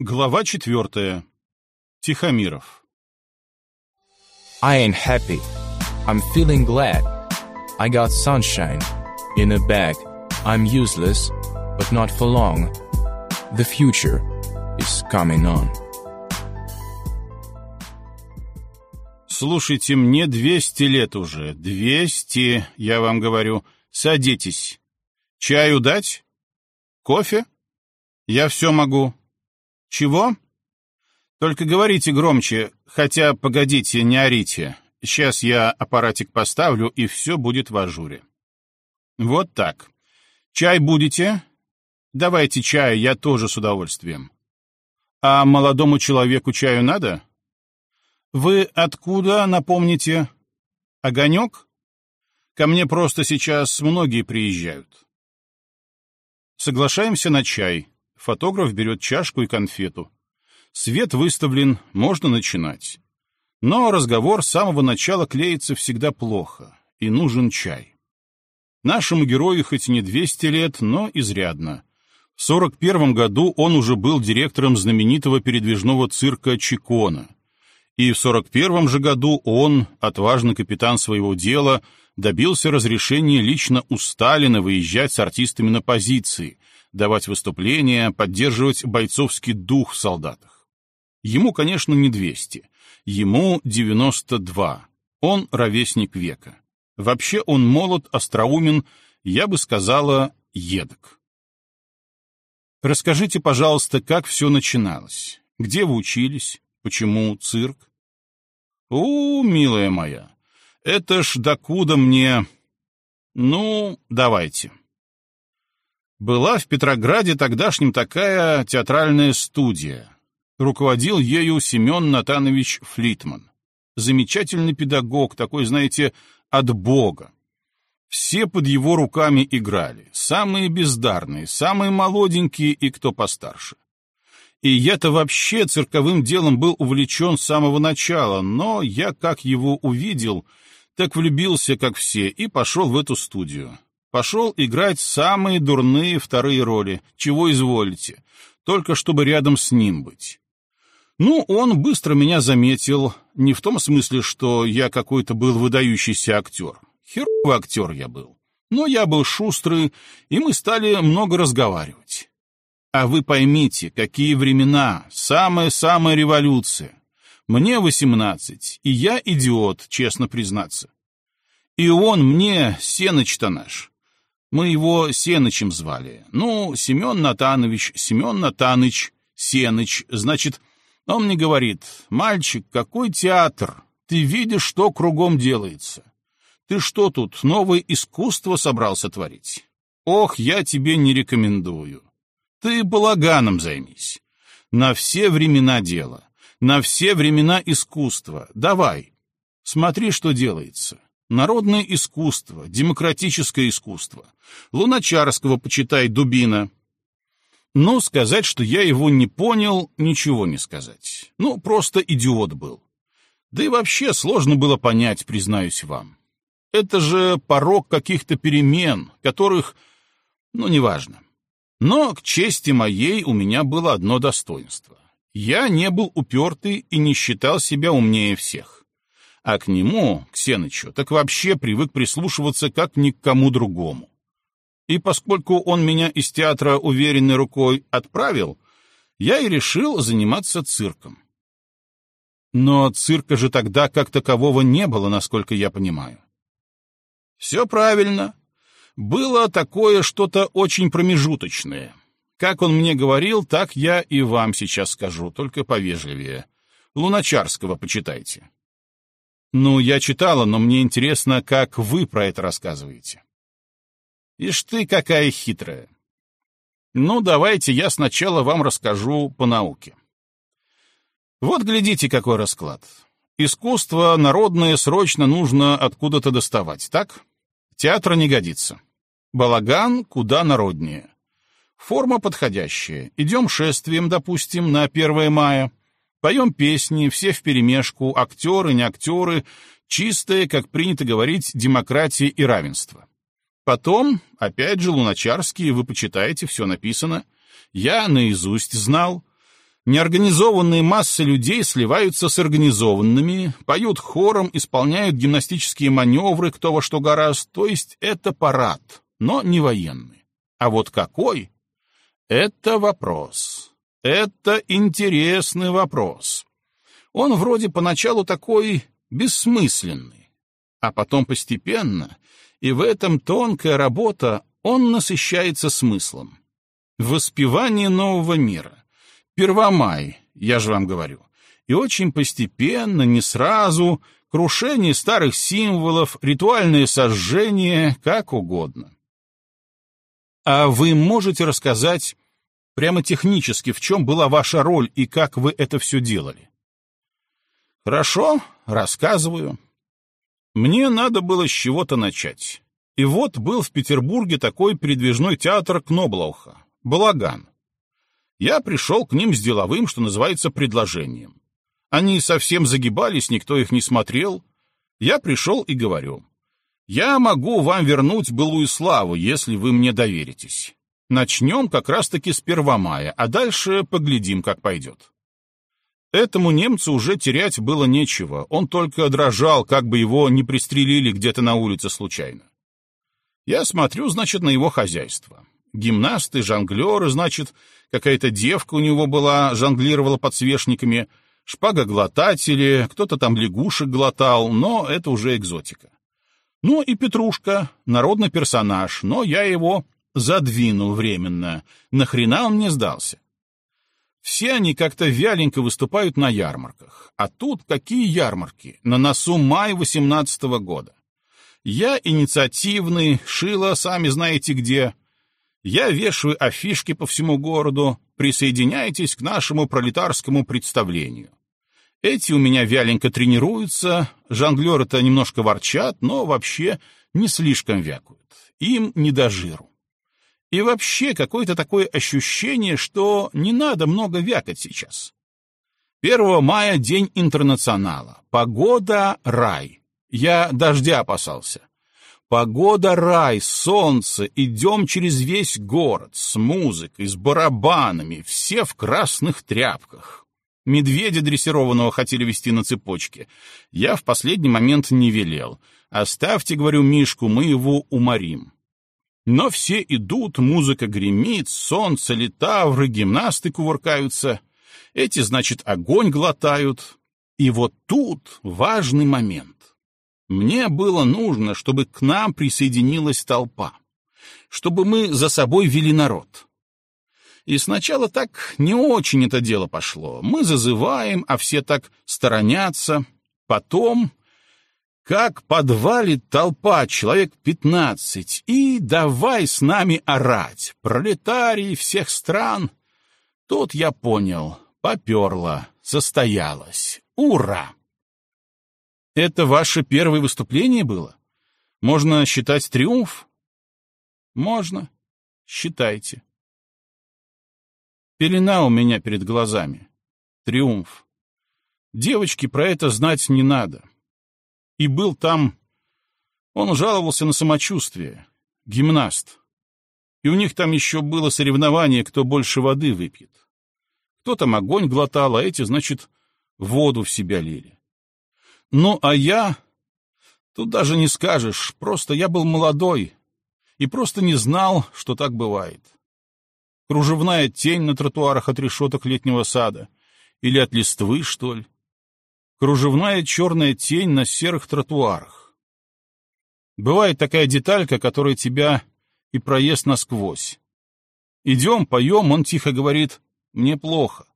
Глава четвертая. Тихомиров. I ain't happy. I'm feeling glad. I got sunshine in a bag. I'm useless, but not for long. The future is coming on. Слушайте, мне двести лет уже. Двести, я вам говорю. Садитесь. Чаю дать? Кофе? Я все могу. Чего? Только говорите громче, хотя, погодите, не орите. Сейчас я аппаратик поставлю, и все будет в ажуре. Вот так. Чай будете? Давайте чаю, я тоже с удовольствием. А молодому человеку чаю надо? Вы откуда, напомните? Огонек? Ко мне просто сейчас многие приезжают. Соглашаемся на чай. Фотограф берет чашку и конфету. Свет выставлен, можно начинать. Но разговор с самого начала клеится всегда плохо, и нужен чай. Нашему герою хоть не 200 лет, но изрядно. В 41 году он уже был директором знаменитого передвижного цирка «Чикона». И в 41 же году он, отважный капитан своего дела, добился разрешения лично у Сталина выезжать с артистами на позиции, давать выступления, поддерживать бойцовский дух в солдатах. Ему, конечно, не 200, ему 92. Он ровесник века. Вообще он молод, остроумен, я бы сказала, едок. Расскажите, пожалуйста, как все начиналось? Где вы учились? Почему цирк? У, милая моя, это ж докуда мне... Ну, давайте. Была в Петрограде тогдашнем такая театральная студия. Руководил ею Семен Натанович Флитман. Замечательный педагог, такой, знаете, от Бога. Все под его руками играли, самые бездарные, самые молоденькие и кто постарше. И я-то вообще цирковым делом был увлечен с самого начала, но я как его увидел, так влюбился, как все, и пошел в эту студию. Пошел играть самые дурные вторые роли, чего изволите, только чтобы рядом с ним быть. Ну, он быстро меня заметил, не в том смысле, что я какой-то был выдающийся актер. Херовый актер я был. Но я был шустрый, и мы стали много разговаривать. А вы поймите, какие времена, самая-самая революция. Мне восемнадцать, и я идиот, честно признаться. И он мне, Сеныч-то наш, мы его Сенычем звали. Ну, Семен Натанович, Семен Натаныч, Сеныч. Значит, он мне говорит, «Мальчик, какой театр? Ты видишь, что кругом делается. Ты что тут, новое искусство собрался творить? Ох, я тебе не рекомендую. Ты балаганом займись. На все времена дело, на все времена искусства. Давай, смотри, что делается. Народное искусство, демократическое искусство. Луначарского почитай, дубина. Ну, сказать, что я его не понял, ничего не сказать. Ну, просто идиот был. Да и вообще сложно было понять, признаюсь вам. Это же порог каких-то перемен, которых, ну, неважно. Но к чести моей у меня было одно достоинство. Я не был упертый и не считал себя умнее всех а к нему, к Сенычу, так вообще привык прислушиваться как ни к кому другому. И поскольку он меня из театра уверенной рукой отправил, я и решил заниматься цирком. Но цирка же тогда как такового не было, насколько я понимаю. Все правильно. Было такое что-то очень промежуточное. Как он мне говорил, так я и вам сейчас скажу, только повежливее. Луначарского почитайте. Ну, я читала, но мне интересно, как вы про это рассказываете. Ишь ты, какая хитрая. Ну, давайте я сначала вам расскажу по науке. Вот глядите, какой расклад. Искусство народное срочно нужно откуда-то доставать, так? Театр не годится. Балаган куда народнее. Форма подходящая. Идем шествием, допустим, на 1 мая. Поем песни, все вперемешку, актеры, не актеры, чистое, как принято говорить, демократия и равенство. Потом, опять же, Луначарский, вы почитаете, все написано. Я наизусть знал. Неорганизованные массы людей сливаются с организованными, поют хором, исполняют гимнастические маневры, кто во что гораст, то есть это парад, но не военный. А вот какой? Это вопрос. Это интересный вопрос. Он вроде поначалу такой бессмысленный, а потом постепенно, и в этом тонкая работа, он насыщается смыслом. Воспевание нового мира Первомай, я же вам говорю. И очень постепенно, не сразу, крушение старых символов, ритуальное сожжение, как угодно. А вы можете рассказать прямо технически, в чем была ваша роль и как вы это все делали? Хорошо, рассказываю. Мне надо было с чего-то начать. И вот был в Петербурге такой передвижной театр Кноблауха, Балаган я пришел к ним с деловым, что называется, предложением. Они совсем загибались, никто их не смотрел. Я пришел и говорю, я могу вам вернуть былую славу, если вы мне доверитесь. Начнем как раз-таки с Первомая, а дальше поглядим, как пойдет. Этому немцу уже терять было нечего, он только дрожал, как бы его не пристрелили где-то на улице случайно. Я смотрю, значит, на его хозяйство. Гимнасты, жонглеры, значит, какая-то девка у него была, жонглировала подсвечниками, шпагоглотатели, кто-то там лягушек глотал, но это уже экзотика. Ну и Петрушка, народный персонаж, но я его задвинул временно. Нахрена он мне сдался? Все они как-то вяленько выступают на ярмарках. А тут какие ярмарки? На носу май восемнадцатого года. Я инициативный, шила сами знаете где — я вешаю афишки по всему городу, присоединяйтесь к нашему пролетарскому представлению. Эти у меня вяленько тренируются, жонглеры-то немножко ворчат, но вообще не слишком вякают. Им не до жиру. И вообще какое-то такое ощущение, что не надо много вякать сейчас. 1 мая — день интернационала. Погода — рай. Я дождя опасался. Погода рай, солнце, идем через весь город, с музыкой, с барабанами, все в красных тряпках. Медведя дрессированного хотели вести на цепочке. Я в последний момент не велел. Оставьте, говорю, Мишку, мы его уморим. Но все идут, музыка гремит, солнце, литавры, гимнасты кувыркаются. Эти, значит, огонь глотают. И вот тут важный момент. Мне было нужно, чтобы к нам присоединилась толпа, чтобы мы за собой вели народ. И сначала так не очень это дело пошло. Мы зазываем, а все так сторонятся. Потом, как подвалит толпа, человек пятнадцать, и давай с нами орать, пролетарии всех стран. Тут я понял, поперло, состоялось. Ура! Это ваше первое выступление было? Можно считать триумф? Можно. Считайте. Пелена у меня перед глазами. Триумф. Девочке про это знать не надо. И был там... Он жаловался на самочувствие. Гимнаст. И у них там еще было соревнование, кто больше воды выпьет. Кто там огонь глотал, а эти, значит, воду в себя лили. Ну, а я... Тут даже не скажешь, просто я был молодой и просто не знал, что так бывает. Кружевная тень на тротуарах от решеток летнего сада. Или от листвы, что ли. Кружевная черная тень на серых тротуарах. Бывает такая деталька, которая тебя и проест насквозь. Идем, поем, он тихо говорит, мне плохо.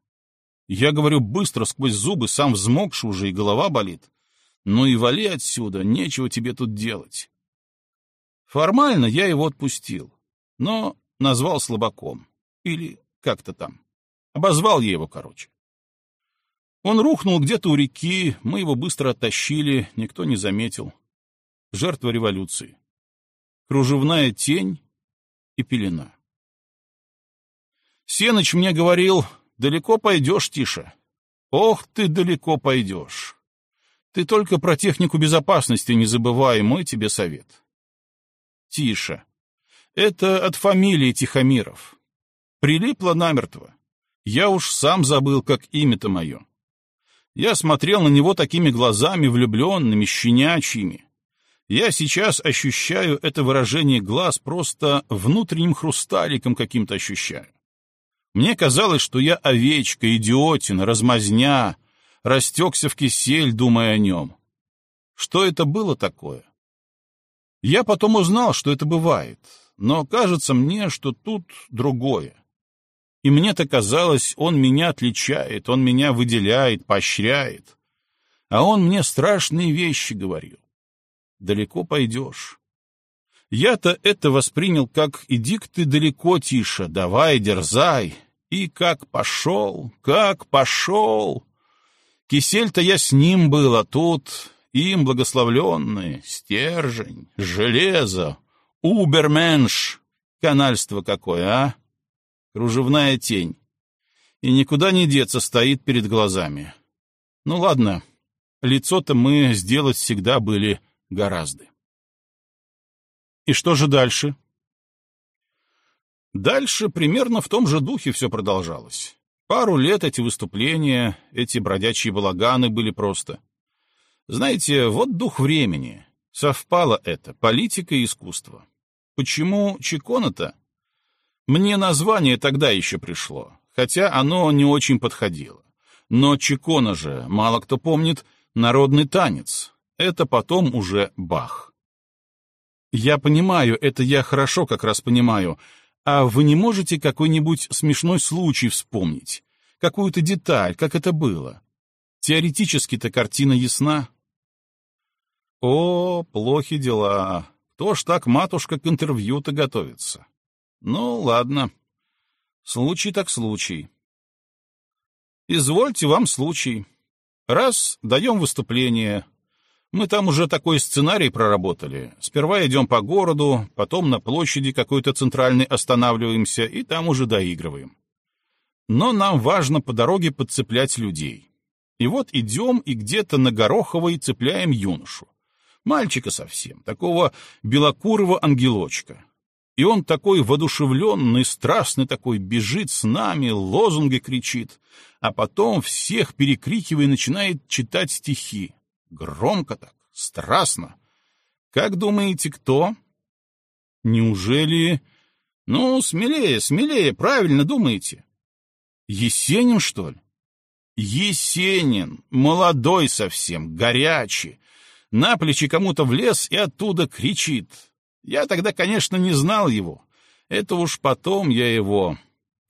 Я говорю быстро, сквозь зубы, сам взмокший уже, и голова болит. Ну и вали отсюда, нечего тебе тут делать. Формально я его отпустил, но назвал слабаком. Или как-то там. Обозвал я его, короче. Он рухнул где-то у реки, мы его быстро оттащили, никто не заметил. Жертва революции. Кружевная тень и пелена. Сеныч мне говорил, далеко пойдешь, Тише. Ох ты, далеко пойдешь. Ты только про технику безопасности не забывай, мой тебе совет. Тише. Это от фамилии Тихомиров. Прилипло намертво. Я уж сам забыл, как имя-то мое. Я смотрел на него такими глазами влюбленными, щенячьими. Я сейчас ощущаю это выражение глаз просто внутренним хрусталиком каким-то ощущаю. Мне казалось, что я овечка, идиотин, размазня, растекся в кисель, думая о нем. Что это было такое? Я потом узнал, что это бывает, но кажется мне, что тут другое. И мне-то казалось, он меня отличает, он меня выделяет, поощряет. А он мне страшные вещи говорил. Далеко пойдешь. Я-то это воспринял как «иди ты далеко, Тиша, давай, дерзай». И как пошел, как пошел. Кисель-то я с ним был, а тут им благословленный, стержень, железо, уберменш. Канальство какое, а? Кружевная тень. И никуда не деться стоит перед глазами. Ну ладно, лицо-то мы сделать всегда были гораздо. И что же дальше? Дальше примерно в том же духе все продолжалось. Пару лет эти выступления, эти бродячие балаганы были просто. Знаете, вот дух времени. Совпало это, политика и искусство. Почему Чикона-то? Мне название тогда еще пришло, хотя оно не очень подходило. Но Чикона же, мало кто помнит, народный танец. Это потом уже Бах. Я понимаю, это я хорошо как раз понимаю. А вы не можете какой-нибудь смешной случай вспомнить? Какую-то деталь, как это было? Теоретически-то картина ясна. О, плохи дела. Кто ж так, матушка, к интервью-то готовится? Ну, ладно. Случай так случай. Извольте вам случай. Раз, даем выступление. Мы там уже такой сценарий проработали. Сперва идем по городу, потом на площади какой-то центральной останавливаемся и там уже доигрываем. Но нам важно по дороге подцеплять людей. И вот идем и где-то на Гороховой цепляем юношу. Мальчика совсем, такого белокурого ангелочка. И он такой воодушевленный, страстный такой, бежит с нами, лозунги кричит, а потом всех перекрикивая начинает читать стихи. Громко так, страстно. Как думаете, кто? Неужели... Ну, смелее, смелее, правильно думаете. Есенин, что ли? Есенин, молодой совсем, горячий, на плечи кому-то влез и оттуда кричит. Я тогда, конечно, не знал его. Это уж потом я его,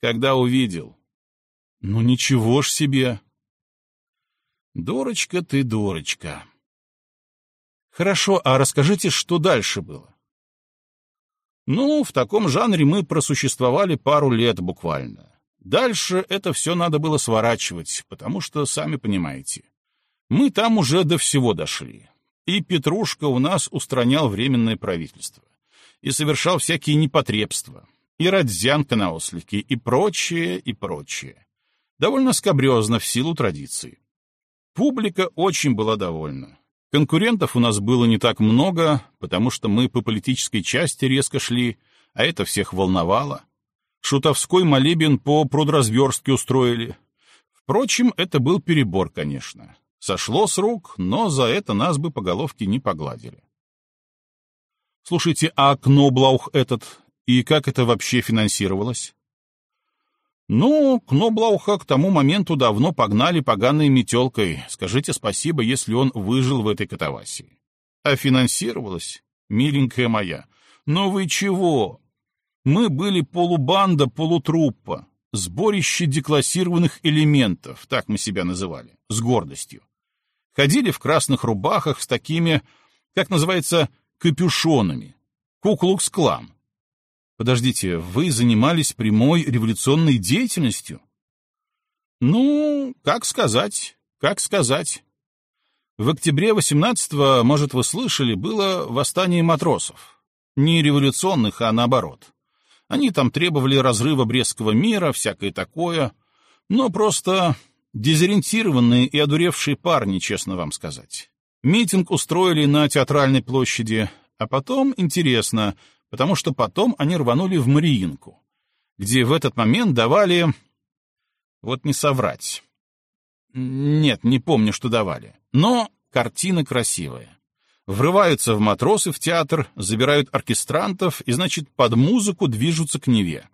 когда увидел. Ну ничего ж себе. Дурочка ты, дурочка. Хорошо, а расскажите, что дальше было? Ну, в таком жанре мы просуществовали пару лет буквально. Дальше это все надо было сворачивать, потому что, сами понимаете, мы там уже до всего дошли. И Петрушка у нас устранял временное правительство. И совершал всякие непотребства. И Родзянка на ослике, и прочее, и прочее. Довольно скобрезно в силу традиции. Публика очень была довольна. Конкурентов у нас было не так много, потому что мы по политической части резко шли, а это всех волновало. Шутовской молебен по продразверстке устроили. Впрочем, это был перебор, конечно. Сошло с рук, но за это нас бы по головке не погладили. Слушайте, а Кноблаух этот, и как это вообще финансировалось? Ну, Кноблауха к тому моменту давно погнали поганой метелкой. Скажите спасибо, если он выжил в этой катавасии. А финансировалось, миленькая моя. Но вы чего? Мы были полубанда, полутруппа, сборище деклассированных элементов, так мы себя называли, с гордостью ходили в красных рубахах с такими, как называется, капюшонами. Куклукс-клан. Подождите, вы занимались прямой революционной деятельностью? Ну, как сказать, как сказать. В октябре 18-го, может, вы слышали, было восстание матросов. Не революционных, а наоборот. Они там требовали разрыва Брестского мира, всякое такое. Но просто Дезориентированные и одуревшие парни, честно вам сказать. Митинг устроили на театральной площади, а потом интересно, потому что потом они рванули в Мариинку, где в этот момент давали... Вот не соврать. Нет, не помню, что давали. Но картина красивая. Врываются в матросы в театр, забирают оркестрантов и, значит, под музыку движутся к Неве.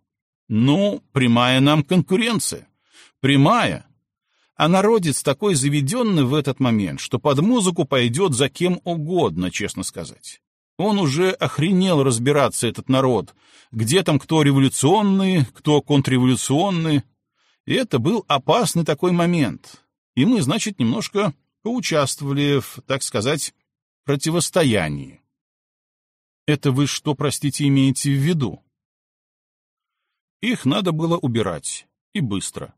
Ну, прямая нам конкуренция. Прямая. А народец такой заведенный в этот момент, что под музыку пойдет за кем угодно, честно сказать. Он уже охренел разбираться, этот народ, где там кто революционный, кто контрреволюционный. И это был опасный такой момент. И мы, значит, немножко поучаствовали в, так сказать, противостоянии. Это вы что, простите, имеете в виду? Их надо было убирать. И быстро.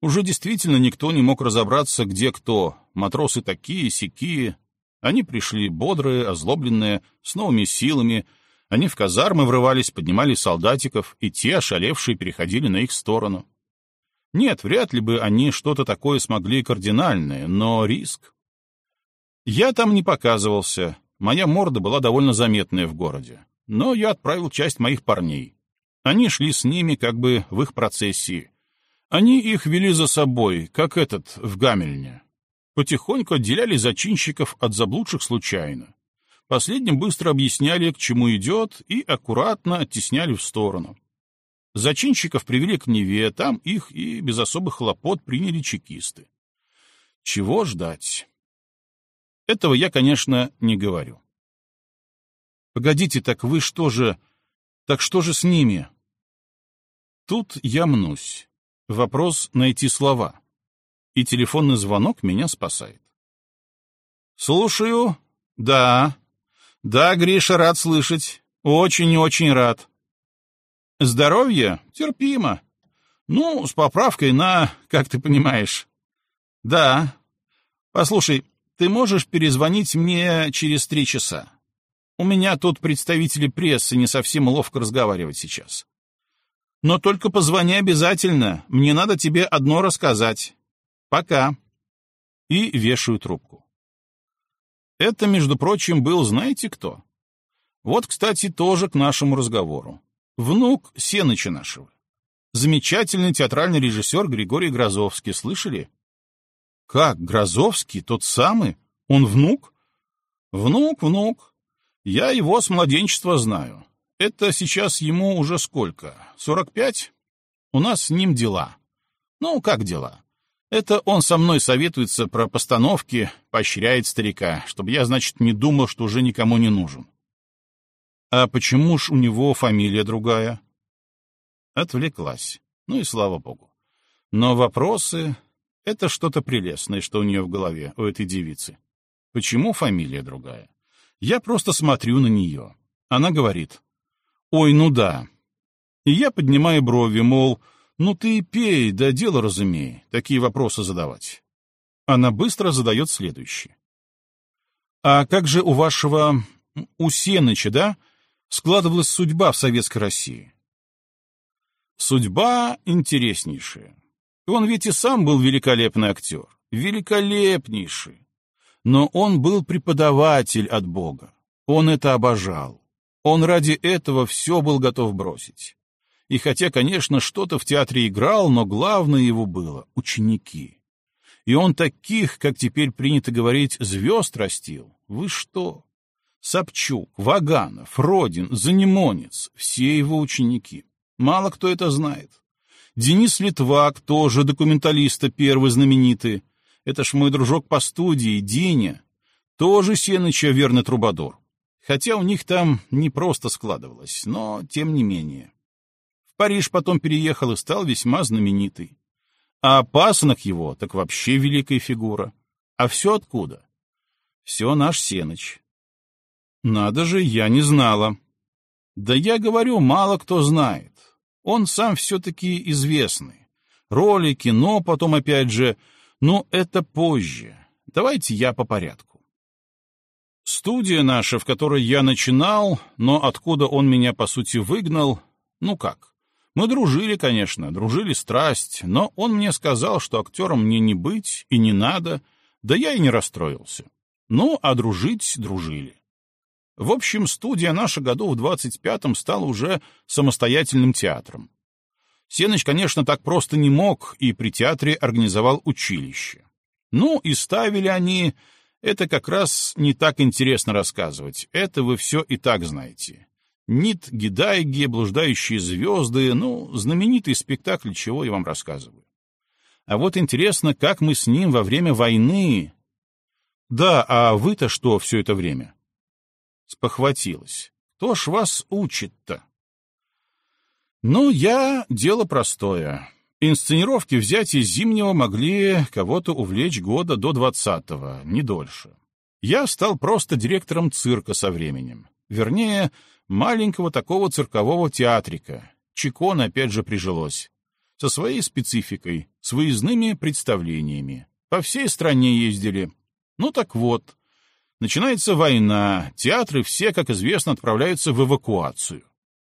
Уже действительно никто не мог разобраться, где кто. Матросы такие, сякие. Они пришли бодрые, озлобленные, с новыми силами. Они в казармы врывались, поднимали солдатиков, и те, ошалевшие, переходили на их сторону. Нет, вряд ли бы они что-то такое смогли кардинальное, но риск. Я там не показывался, моя морда была довольно заметная в городе, но я отправил часть моих парней. Они шли с ними как бы в их процессии. Они их вели за собой, как этот в Гамельне. Потихоньку отделяли зачинщиков от заблудших случайно. Последним быстро объясняли, к чему идет, и аккуратно оттесняли в сторону. Зачинщиков привели к Неве, там их и без особых хлопот приняли чекисты. Чего ждать? Этого я, конечно, не говорю. Погодите, так вы что же... Так что же с ними? Тут я мнусь. Вопрос — найти слова. И телефонный звонок меня спасает. «Слушаю. Да. Да, Гриша, рад слышать. Очень-очень рад. Здоровье? Терпимо. Ну, с поправкой на, как ты понимаешь. Да. Послушай, ты можешь перезвонить мне через три часа? У меня тут представители прессы, не совсем ловко разговаривать сейчас. Но только позвони обязательно, мне надо тебе одно рассказать. Пока. И вешаю трубку. Это, между прочим, был знаете кто? Вот, кстати, тоже к нашему разговору. Внук Сеныча нашего. Замечательный театральный режиссер Григорий Грозовский, слышали? Как, Грозовский, тот самый? Он внук? Внук, внук. Я его с младенчества знаю. Это сейчас ему уже сколько? Сорок пять? У нас с ним дела. Ну, как дела? Это он со мной советуется про постановки, поощряет старика, чтобы я, значит, не думал, что уже никому не нужен. А почему ж у него фамилия другая? Отвлеклась. Ну и слава богу. Но вопросы — это что-то прелестное, что у нее в голове, у этой девицы. Почему фамилия другая? Я просто смотрю на нее. Она говорит, «Ой, ну да». И я поднимаю брови, мол, «Ну ты пей, да дело разумей, такие вопросы задавать». Она быстро задает следующее. «А как же у вашего... у Сеныча, да?» складывалась судьба в Советской России. Судьба интереснейшая. Он ведь и сам был великолепный актер. Великолепнейший. Но он был преподаватель от Бога. Он это обожал. Он ради этого все был готов бросить. И хотя, конечно, что-то в театре играл, но главное его было — ученики. И он таких, как теперь принято говорить, звезд растил. Вы что? Собчук, Ваганов, Родин, Занимонец — все его ученики. Мало кто это знает. Денис Литвак, тоже документалиста первый знаменитый. Это ж мой дружок по студии, Деня. Тоже Сеныча верный трубадур. Хотя у них там не просто складывалось, но тем не менее. В Париж потом переехал и стал весьма знаменитый. А пасынок его так вообще великая фигура. А все откуда? Все наш Сеныч. Надо же, я не знала. Да я говорю, мало кто знает. Он сам все-таки известный. Роли, кино, потом опять же. Но это позже. Давайте я по порядку. Студия наша, в которой я начинал, но откуда он меня, по сути, выгнал, ну как? Мы дружили, конечно, дружили страсть, но он мне сказал, что актером мне не быть и не надо, да я и не расстроился. Ну, а дружить дружили. В общем, студия наша году в 25-м стала уже самостоятельным театром. Сеныч, конечно, так просто не мог, и при театре организовал училище. Ну, и ставили они... Это как раз не так интересно рассказывать. Это вы все и так знаете. Нит, Гидайги, блуждающие звезды, ну, знаменитый спектакль, чего я вам рассказываю. А вот интересно, как мы с ним во время войны... Да, а вы-то что все это время? Спохватилась. Кто ж вас учит-то? Ну, я — дело простое. Инсценировки взятия Зимнего могли кого-то увлечь года до двадцатого, не дольше. Я стал просто директором цирка со временем. Вернее, маленького такого циркового театрика. Чикон опять же прижилось. Со своей спецификой, с выездными представлениями. По всей стране ездили. Ну так вот, начинается война, театры все, как известно, отправляются в эвакуацию.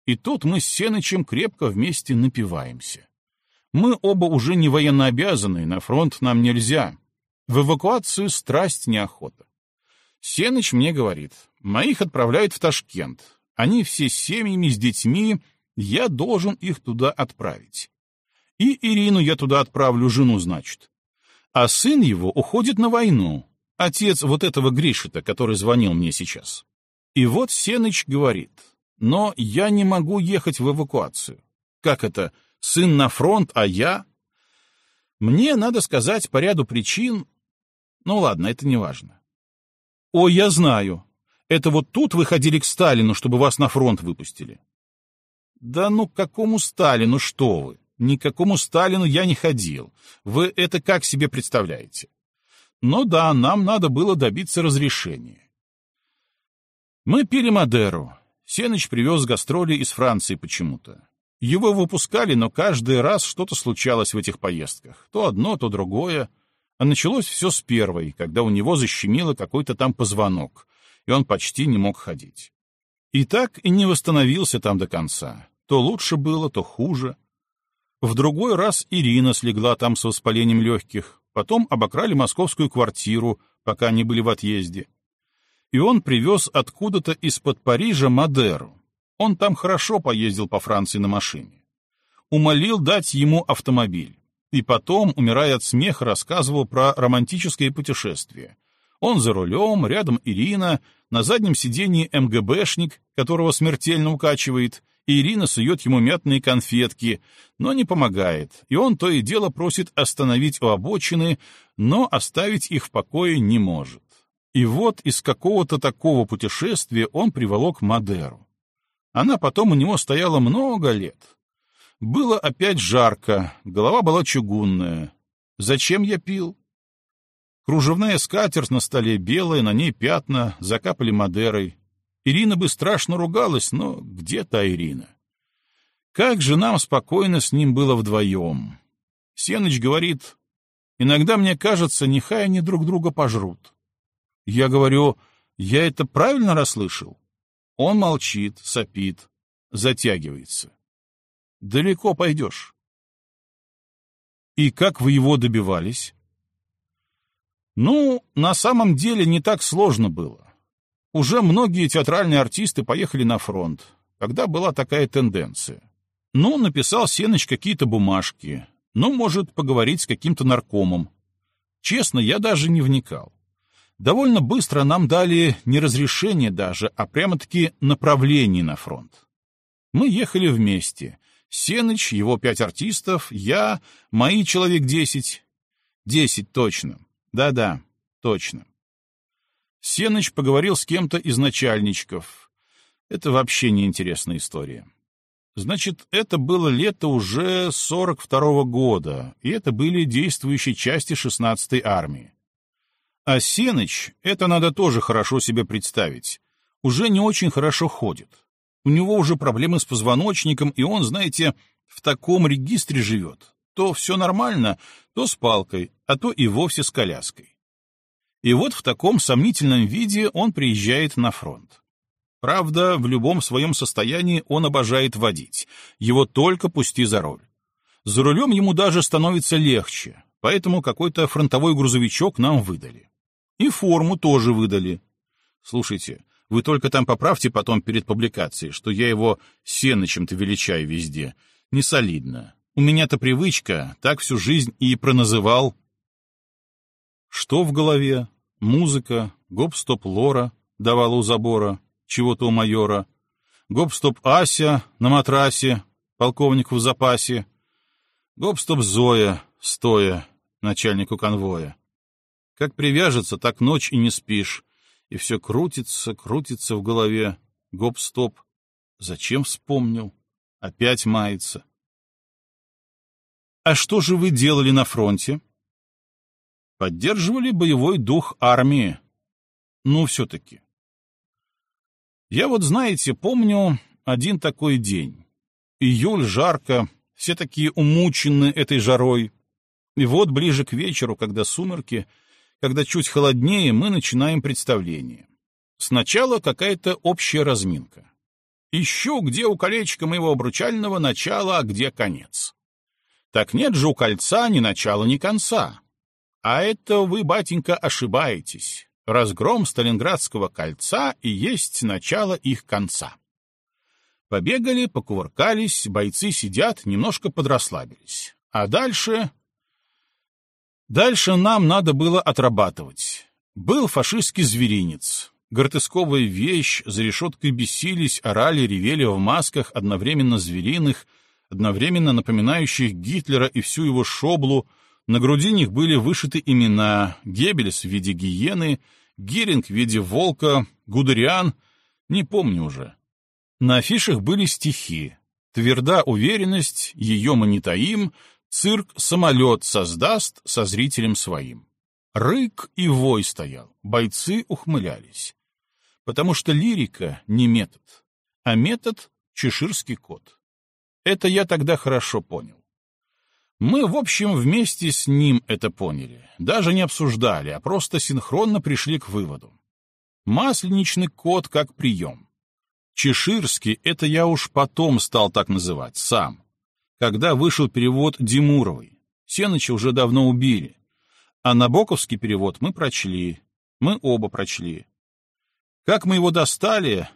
И тут мы с Сенычем крепко вместе напиваемся. Мы оба уже не военнообязаны, на фронт нам нельзя. В эвакуацию страсть неохота. Сеныч мне говорит, моих отправляют в Ташкент. Они все с семьями, с детьми, я должен их туда отправить. И Ирину я туда отправлю, жену, значит. А сын его уходит на войну, отец вот этого Гришита, который звонил мне сейчас. И вот Сеныч говорит, но я не могу ехать в эвакуацию. Как это, сын на фронт, а я? Мне, надо сказать, по ряду причин... Ну ладно, это не важно. О, я знаю. Это вот тут вы ходили к Сталину, чтобы вас на фронт выпустили. Да ну, к какому Сталину, что вы? Никакому Сталину я не ходил. Вы это как себе представляете? Но да, нам надо было добиться разрешения. Мы пили Мадеру. Сеныч привез гастроли из Франции почему-то. Его выпускали, но каждый раз что-то случалось в этих поездках. То одно, то другое. А началось все с первой, когда у него защемило какой-то там позвонок, и он почти не мог ходить. И так и не восстановился там до конца. То лучше было, то хуже. В другой раз Ирина слегла там с воспалением легких, потом обокрали московскую квартиру, пока они были в отъезде. И он привез откуда-то из-под Парижа Мадеру. Он там хорошо поездил по Франции на машине. Умолил дать ему автомобиль. И потом, умирая от смеха, рассказывал про романтическое путешествие. Он за рулем, рядом Ирина, на заднем сиденье МГБшник, которого смертельно укачивает, и Ирина сует ему мятные конфетки, но не помогает, и он то и дело просит остановить у обочины, но оставить их в покое не может. И вот из какого-то такого путешествия он приволок Мадеру. Она потом у него стояла много лет. Было опять жарко, голова была чугунная. Зачем я пил? Кружевная скатерть на столе белая, на ней пятна, закапали Мадерой. Ирина бы страшно ругалась, но где та Ирина? Как же нам спокойно с ним было вдвоем. Сеныч говорит, иногда мне кажется, нехай они друг друга пожрут. Я говорю, я это правильно расслышал? Он молчит, сопит, затягивается. Далеко пойдешь. И как вы его добивались? Ну, на самом деле не так сложно было. Уже многие театральные артисты поехали на фронт, когда была такая тенденция. Ну, написал Сеныч какие-то бумажки, ну, может, поговорить с каким-то наркомом. Честно, я даже не вникал. Довольно быстро нам дали не разрешение даже, а прямо-таки направление на фронт. Мы ехали вместе. Сеныч, его пять артистов, я, мои человек десять. Десять точно. Да-да, точно. Сеныч поговорил с кем-то из начальничков. Это вообще неинтересная история. Значит, это было лето уже 42-го года, и это были действующие части 16-й армии. А Сеныч, это надо тоже хорошо себе представить, уже не очень хорошо ходит. У него уже проблемы с позвоночником, и он, знаете, в таком регистре живет. То все нормально, то с палкой, а то и вовсе с коляской. И вот в таком сомнительном виде он приезжает на фронт. Правда, в любом своем состоянии он обожает водить. Его только пусти за руль. За рулем ему даже становится легче, поэтому какой-то фронтовой грузовичок нам выдали. И форму тоже выдали. Слушайте, вы только там поправьте потом перед публикацией, что я его Сенычем-то величаю везде. Не солидно. У меня-то привычка, так всю жизнь и проназывал. Что в голове? Музыка, гоп-стоп Лора давала у забора, чего-то у майора, гоп-стоп Ася на матрасе, полковнику в запасе, гоп-стоп Зоя, стоя, начальнику конвоя. Как привяжется, так ночь и не спишь, и все крутится, крутится в голове. Гоп-стоп. Зачем вспомнил? Опять мается. А что же вы делали на фронте? Поддерживали боевой дух армии. Ну, все-таки. Я вот, знаете, помню один такой день. Июль, жарко, все такие умучены этой жарой. И вот ближе к вечеру, когда сумерки, когда чуть холоднее, мы начинаем представление. Сначала какая-то общая разминка. Ищу, где у колечка моего обручального начало, а где конец. Так нет же у кольца ни начала, ни конца. А это вы, батенька, ошибаетесь. Разгром Сталинградского кольца и есть начало их конца. Побегали, покувыркались, бойцы сидят, немножко подрасслабились. А дальше... Дальше нам надо было отрабатывать. Был фашистский зверинец. Гортысковая вещь, за решеткой бесились, орали, ревели в масках одновременно звериных, одновременно напоминающих Гитлера и всю его шоблу, на груди них были вышиты имена Геббельс в виде гиены, Геринг в виде волка, Гудериан, не помню уже. На афишах были стихи. Тверда уверенность, ее мы не таим, цирк самолет создаст со зрителем своим. Рык и вой стоял, бойцы ухмылялись. Потому что лирика не метод, а метод — чеширский кот. Это я тогда хорошо понял. Мы, в общем, вместе с ним это поняли. Даже не обсуждали, а просто синхронно пришли к выводу. Масленичный кот как прием. Чеширский — это я уж потом стал так называть, сам. Когда вышел перевод Димуровой. Сеныча уже давно убили. А Набоковский перевод мы прочли. Мы оба прочли. Как мы его достали...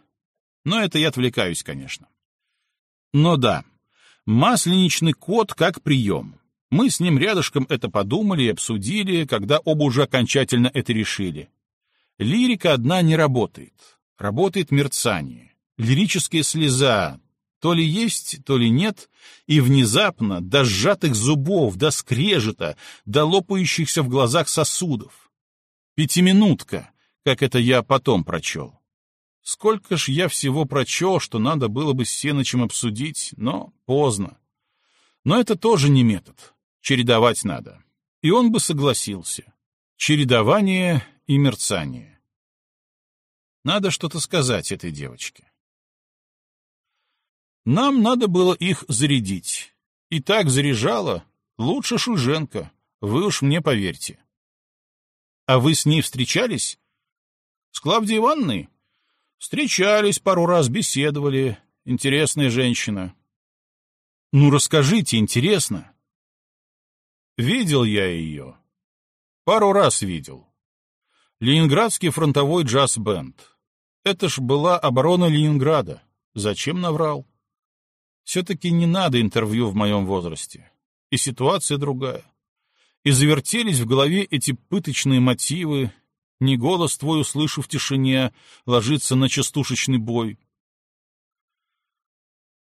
Но это я отвлекаюсь, конечно. Но да, Масленичный кот как прием. Мы с ним рядышком это подумали и обсудили, когда оба уже окончательно это решили. Лирика одна не работает. Работает мерцание. Лирическая слеза. То ли есть, то ли нет. И внезапно, до сжатых зубов, до скрежета, до лопающихся в глазах сосудов. Пятиминутка, как это я потом прочел. Сколько ж я всего прочел, что надо было бы с Сеночем обсудить, но поздно. Но это тоже не метод. Чередовать надо. И он бы согласился. Чередование и мерцание. Надо что-то сказать этой девочке. Нам надо было их зарядить. И так заряжала лучше Шульженко, вы уж мне поверьте. А вы с ней встречались? С Клавдией Ивановной? Встречались пару раз, беседовали. Интересная женщина. Ну, расскажите, интересно. Видел я ее. Пару раз видел. Ленинградский фронтовой джаз-бенд. Это ж была оборона Ленинграда. Зачем наврал? Все-таки не надо интервью в моем возрасте. И ситуация другая. И завертелись в голове эти пыточные мотивы, не голос твой услышу в тишине, ложится на частушечный бой.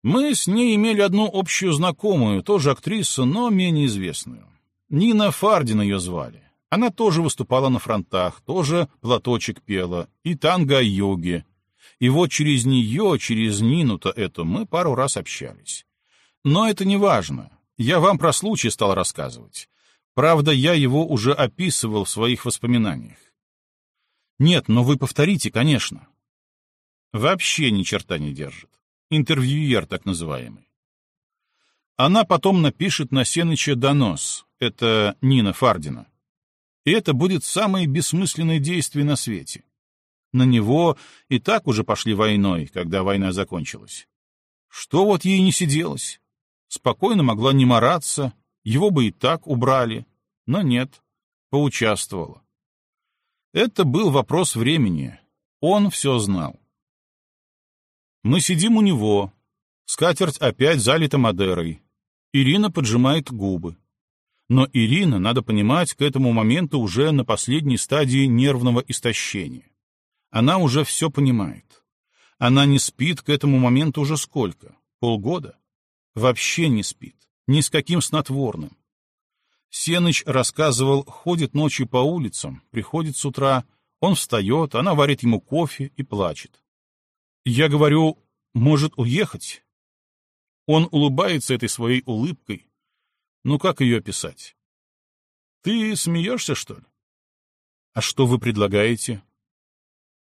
Мы с ней имели одну общую знакомую, тоже актрису, но менее известную. Нина Фардин ее звали. Она тоже выступала на фронтах, тоже платочек пела, и танго о йоге. И вот через нее, через Нину-то эту, мы пару раз общались. Но это не важно. Я вам про случай стал рассказывать. Правда, я его уже описывал в своих воспоминаниях. Нет, но вы повторите, конечно. Вообще ни черта не держит. Интервьюер так называемый. Она потом напишет на Сеныча донос. Это Нина Фардина. И это будет самое бессмысленное действие на свете. На него и так уже пошли войной, когда война закончилась. Что вот ей не сиделось? Спокойно могла не мараться, его бы и так убрали. Но нет, поучаствовала. Это был вопрос времени. Он все знал. Мы сидим у него. Скатерть опять залита Мадерой. Ирина поджимает губы. Но Ирина, надо понимать, к этому моменту уже на последней стадии нервного истощения. Она уже все понимает. Она не спит к этому моменту уже сколько? Полгода? Вообще не спит. Ни с каким снотворным. Сеныч рассказывал, ходит ночью по улицам, приходит с утра, он встает, она варит ему кофе и плачет. Я говорю, может уехать? Он улыбается этой своей улыбкой. Ну как ее описать? Ты смеешься, что ли? А что вы предлагаете?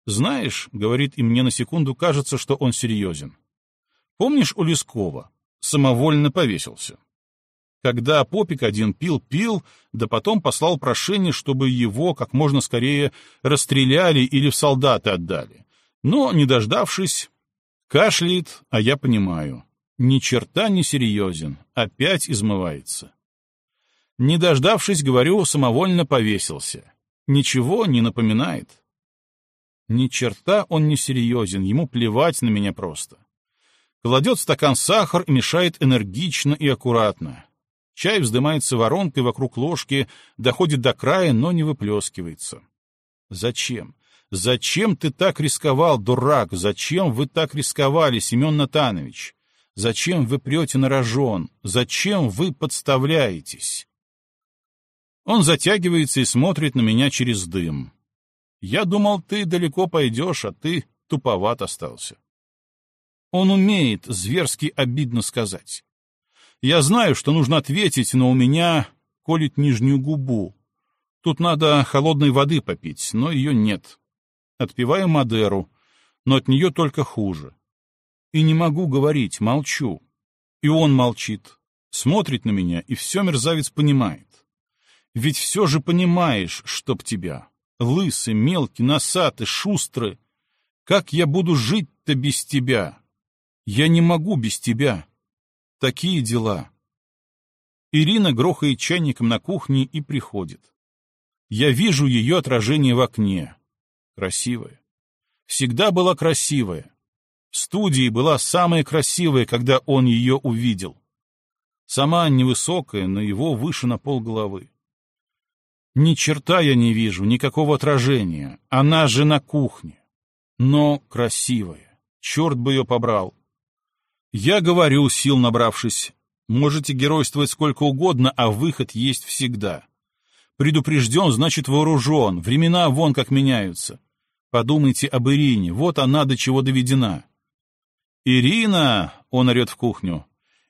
Знаешь, говорит, и мне на секунду кажется, что он серьезен. Помнишь у Лескова? Самовольно повесился. Когда Попик один пил-пил, да потом послал прошение, чтобы его как можно скорее расстреляли или в солдаты отдали. Но, не дождавшись, кашляет, а я понимаю. Ни черта не серьезен, опять измывается. Не дождавшись, говорю, самовольно повесился. Ничего не напоминает. Ни черта он не серьезен, ему плевать на меня просто. Кладет стакан сахар и мешает энергично и аккуратно. Чай вздымается воронкой вокруг ложки, доходит до края, но не выплескивается. Зачем? Зачем ты так рисковал, дурак? Зачем вы так рисковали, Семен Натанович? Зачем вы прете на рожон? Зачем вы подставляетесь? Он затягивается и смотрит на меня через дым. Я думал, ты далеко пойдешь, а ты туповат остался. Он умеет зверски обидно сказать. Я знаю, что нужно ответить, но у меня колет нижнюю губу. Тут надо холодной воды попить, но ее нет. Отпиваю Мадеру, но от нее только хуже. И не могу говорить, молчу. И он молчит, смотрит на меня, и все мерзавец понимает. Ведь все же понимаешь, чтоб тебя. Лысый, мелкий, носатый, шустрый. Как я буду жить-то без тебя? Я не могу без тебя. Такие дела. Ирина грохает чайником на кухне и приходит. Я вижу ее отражение в окне. Красивая. Всегда была красивая. В студии была самая красивая, когда он ее увидел. Сама невысокая, но его выше на полголовы. Ни черта я не вижу, никакого отражения. Она же на кухне. Но красивая. Черт бы ее побрал. Я говорю, сил набравшись, можете геройствовать сколько угодно, а выход есть всегда. Предупрежден, значит вооружен. Времена вон как меняются. Подумайте об Ирине, вот она до чего доведена. «Ирина!» — он орет в кухню.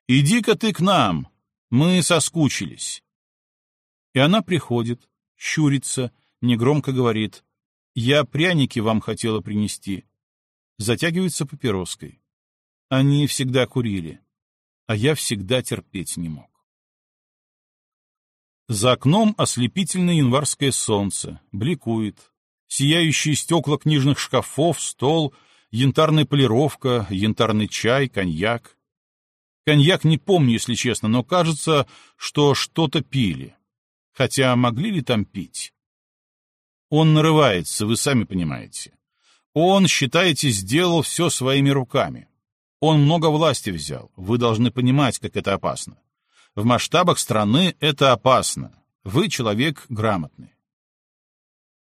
«Иди-ка ты к нам! Мы соскучились!» И она приходит, щурится, негромко говорит. «Я пряники вам хотела принести». Затягивается папироской. Они всегда курили, а я всегда терпеть не мог. За окном ослепительное январское солнце, бликует. Сияющие стекла книжных шкафов, стол, янтарная полировка, янтарный чай, коньяк. Коньяк не помню, если честно, но кажется, что что-то пили. Хотя могли ли там пить? Он нарывается, вы сами понимаете. Он, считаете, сделал все своими руками. Он много власти взял. Вы должны понимать, как это опасно. В масштабах страны это опасно. Вы человек грамотный.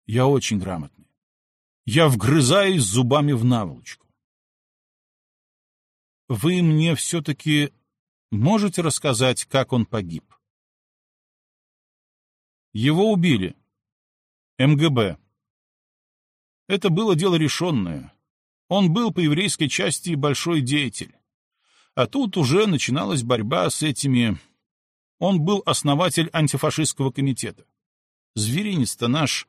Я очень грамотный. Я вгрызаюсь зубами в наволочку. Вы мне все-таки можете рассказать, как он погиб? Его убили. МГБ. Это было дело решенное. Он был по еврейской части большой деятель. А тут уже начиналась борьба с этими... Он был основатель антифашистского комитета. Зверинец-то наш...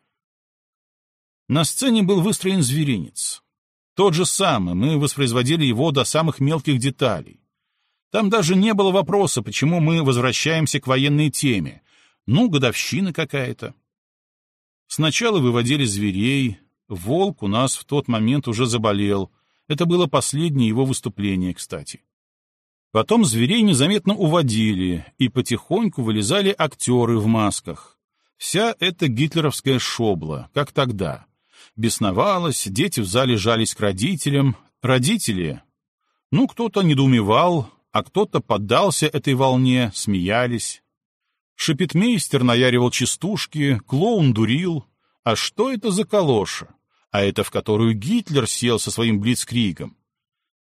На сцене был выстроен зверинец. Тот же самый, мы воспроизводили его до самых мелких деталей. Там даже не было вопроса, почему мы возвращаемся к военной теме, ну, годовщина какая-то. Сначала выводили зверей. Волк у нас в тот момент уже заболел. Это было последнее его выступление, кстати. Потом зверей незаметно уводили, и потихоньку вылезали актеры в масках. Вся эта гитлеровская шобла, как тогда. Бесновалась, дети в зале жались к родителям. Родители? Ну, кто-то недоумевал, а кто-то поддался этой волне, смеялись. Шепетмейстер наяривал частушки, клоун дурил. А что это за калоша? А это в которую Гитлер сел со своим блицкригом.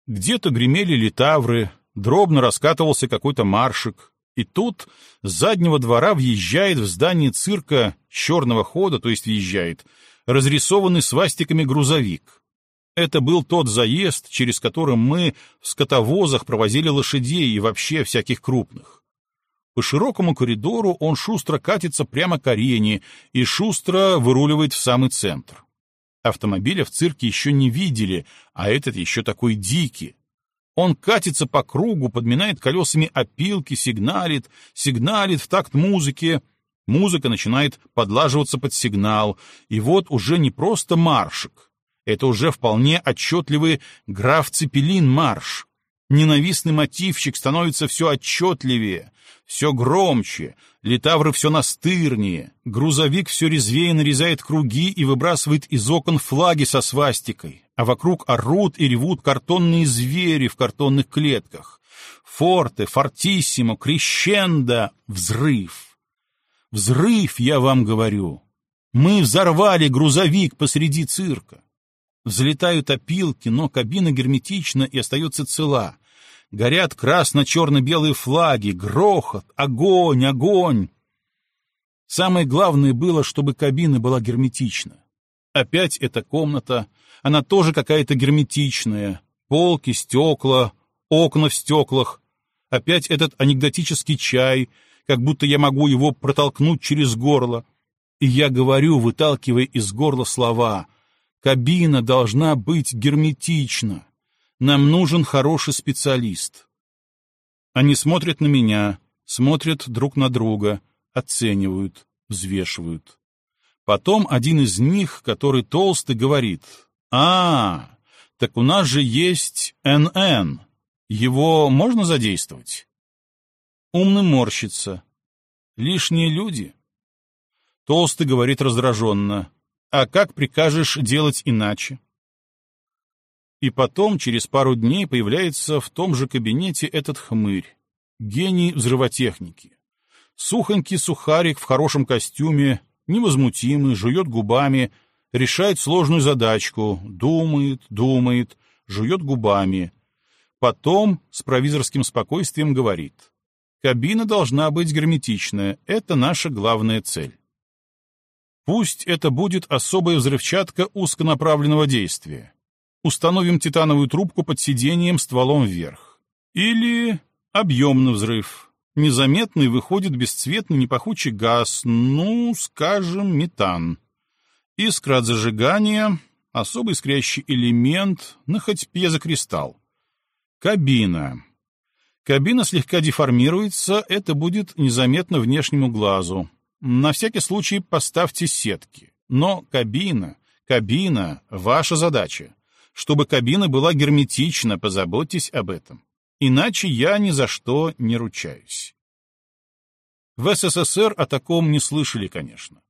Где-то гремели литавры, дробно раскатывался какой-то маршик. И тут с заднего двора въезжает в здание цирка черного хода, то есть въезжает, разрисованный свастиками грузовик. Это был тот заезд, через который мы в скотовозах провозили лошадей и вообще всяких крупных. По широкому коридору он шустро катится прямо к арене и шустро выруливает в самый центр. Автомобиля в цирке еще не видели, а этот еще такой дикий. Он катится по кругу, подминает колесами опилки, сигналит, сигналит в такт музыке. Музыка начинает подлаживаться под сигнал, и вот уже не просто маршик, это уже вполне отчетливый граф Цепелин марш. Ненавистный мотивчик становится все отчетливее, все громче, литавры все настырнее, грузовик все резвее нарезает круги и выбрасывает из окон флаги со свастикой, а вокруг орут и ревут картонные звери в картонных клетках. Форте, фортиссимо, крещендо, взрыв. Взрыв, я вам говорю. Мы взорвали грузовик посреди цирка. Взлетают опилки, но кабина герметична и остается цела. Горят красно-черно-белые флаги, грохот, огонь, огонь. Самое главное было, чтобы кабина была герметична. Опять эта комната, она тоже какая-то герметичная. Полки, стекла, окна в стеклах. Опять этот анекдотический чай, как будто я могу его протолкнуть через горло. И я говорю, выталкивая из горла слова — Кабина должна быть герметична. Нам нужен хороший специалист. Они смотрят на меня, смотрят друг на друга, оценивают, взвешивают. Потом один из них, который толстый, говорит, «А, так у нас же есть НН. Его можно задействовать?» Умный морщится. «Лишние люди». Толстый говорит раздраженно, а как прикажешь делать иначе? И потом, через пару дней, появляется в том же кабинете этот хмырь, гений взрывотехники. Сухонький сухарик в хорошем костюме, невозмутимый, жует губами, решает сложную задачку, думает, думает, жует губами. Потом с провизорским спокойствием говорит. Кабина должна быть герметичная, это наша главная цель. Пусть это будет особая взрывчатка узконаправленного действия. Установим титановую трубку под сиденьем стволом вверх. Или объемный взрыв. Незаметный выходит бесцветный непахучий газ, ну, скажем, метан. Искра от зажигания, особый искрящий элемент, ну, хоть пьезокристалл. Кабина. Кабина слегка деформируется, это будет незаметно внешнему глазу. На всякий случай поставьте сетки. Но кабина, кабина — ваша задача. Чтобы кабина была герметична, позаботьтесь об этом. Иначе я ни за что не ручаюсь. В СССР о таком не слышали, конечно.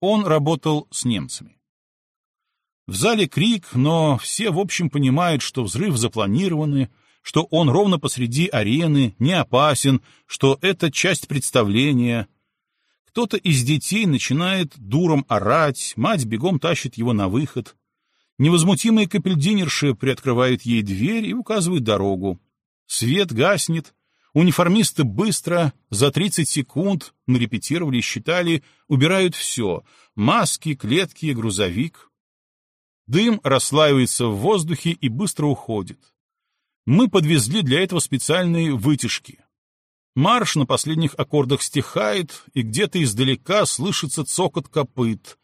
Он работал с немцами. В зале крик, но все, в общем, понимают, что взрыв запланированный, что он ровно посреди арены, не опасен, что это часть представления, кто-то из детей начинает дуром орать, мать бегом тащит его на выход. Невозмутимые капельдинерши приоткрывают ей дверь и указывают дорогу. Свет гаснет. Униформисты быстро, за 30 секунд, нарепетировали, считали, убирают все — маски, клетки, грузовик. Дым расслаивается в воздухе и быстро уходит. Мы подвезли для этого специальные вытяжки. Марш на последних аккордах стихает, и где-то издалека слышится цокот копыт.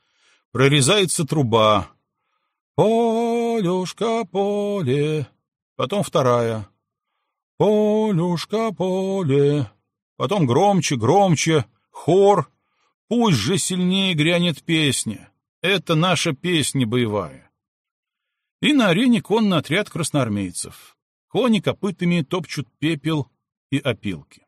Прорезается труба. «Полюшка, поле!» Потом вторая. «Полюшка, поле!» Потом громче, громче, хор. Пусть же сильнее грянет песня. Это наша песня боевая. И на арене конный отряд красноармейцев. Кони копытами топчут пепел и опилки.